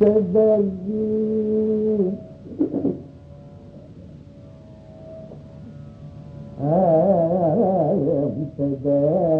تبين آيام تبين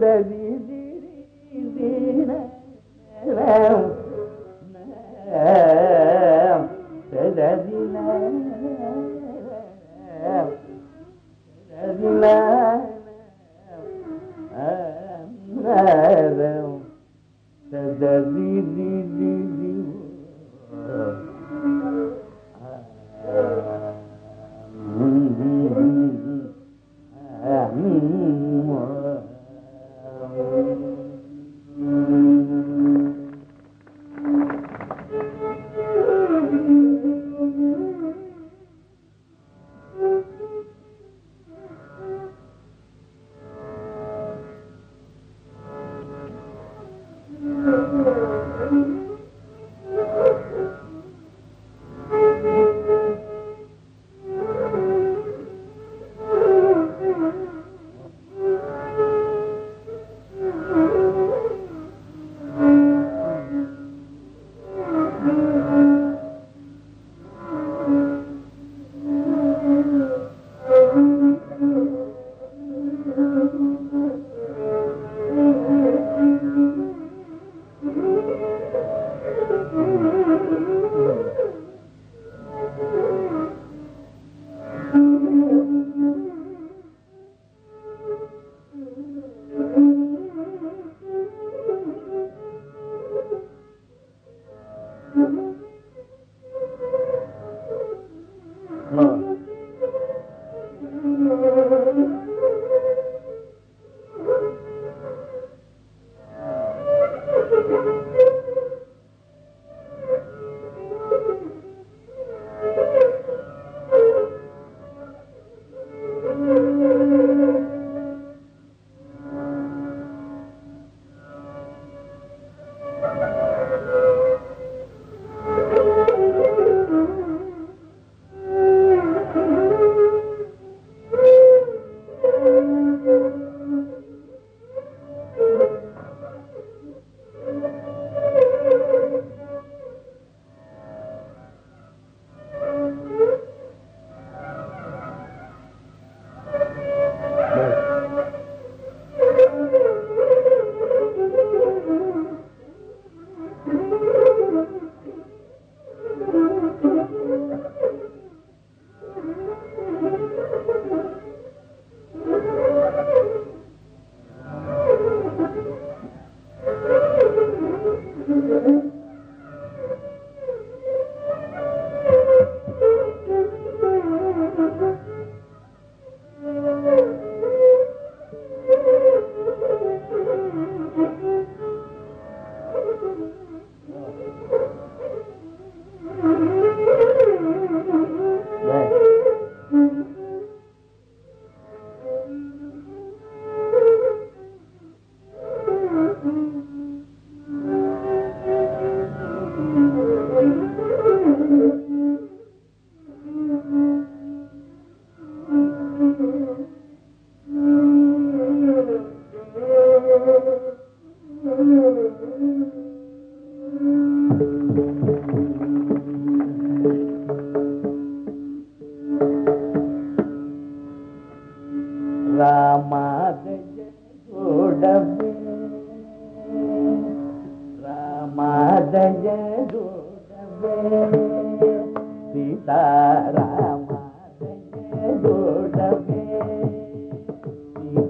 there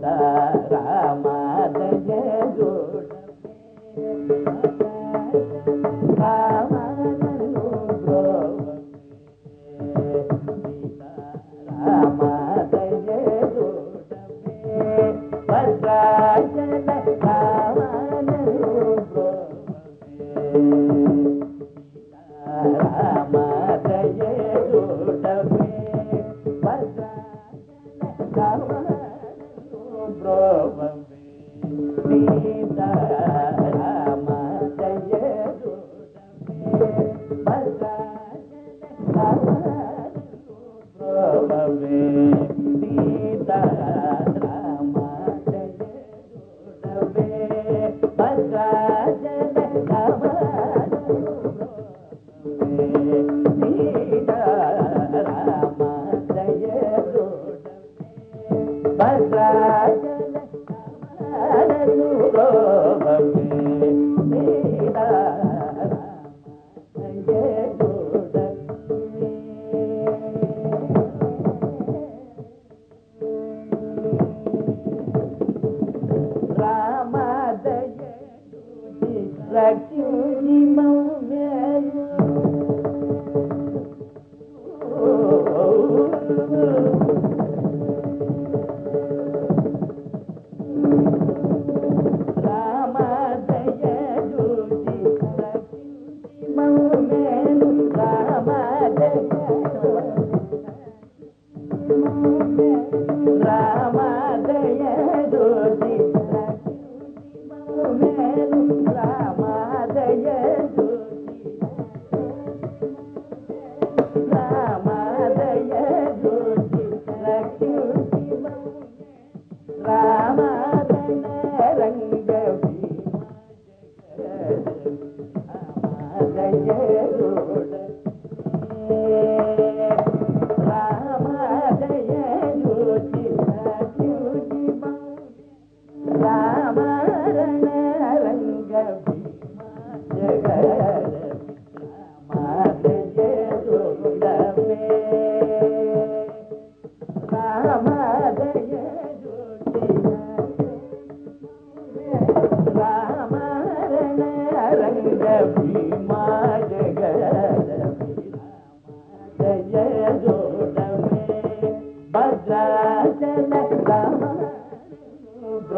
ترى bendita.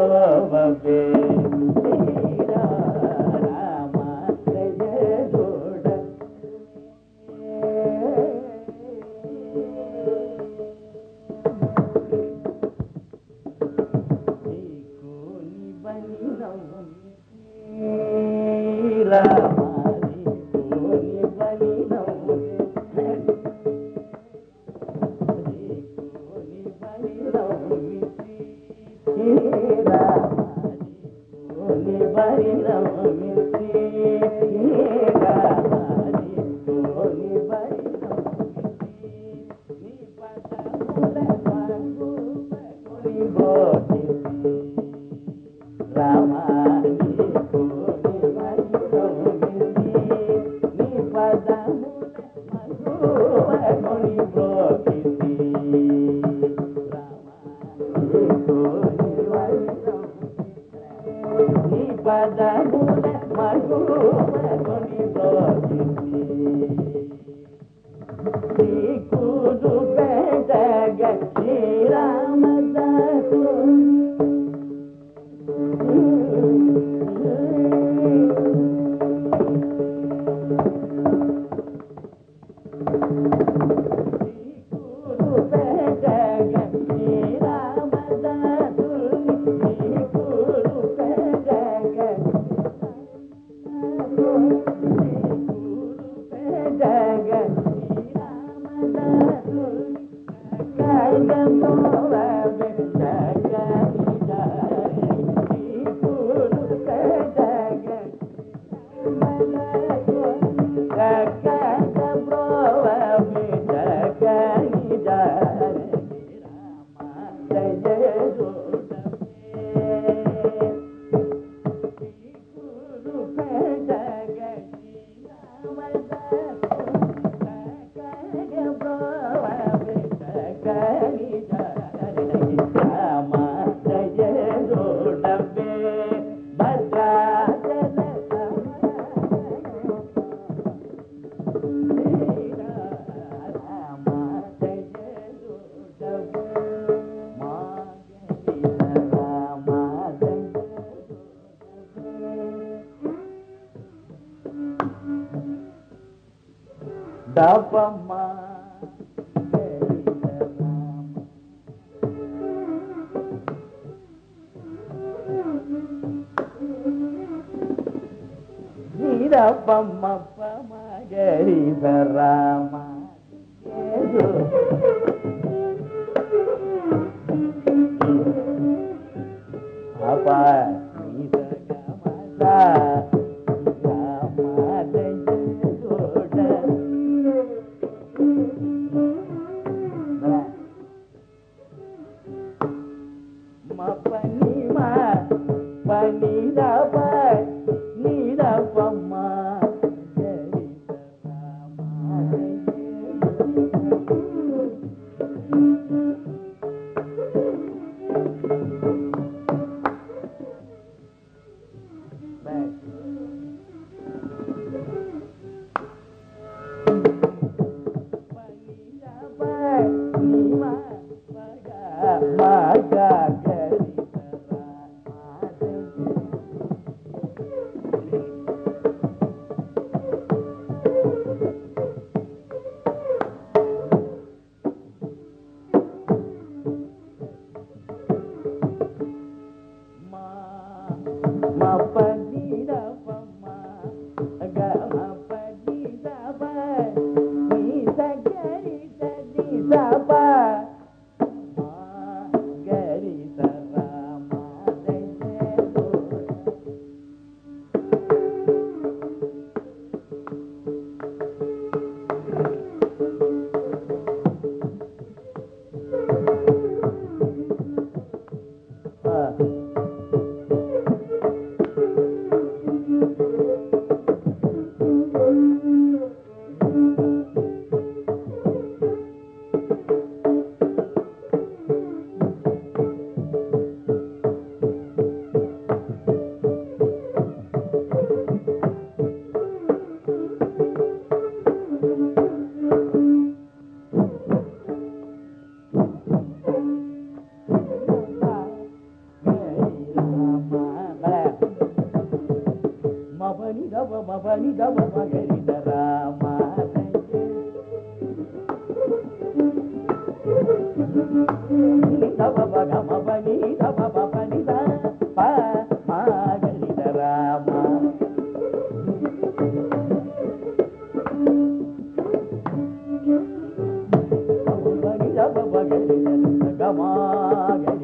love of the. जय जय దపమ్మ గరిద పమ గరిద రామ ఏదో. மாகழி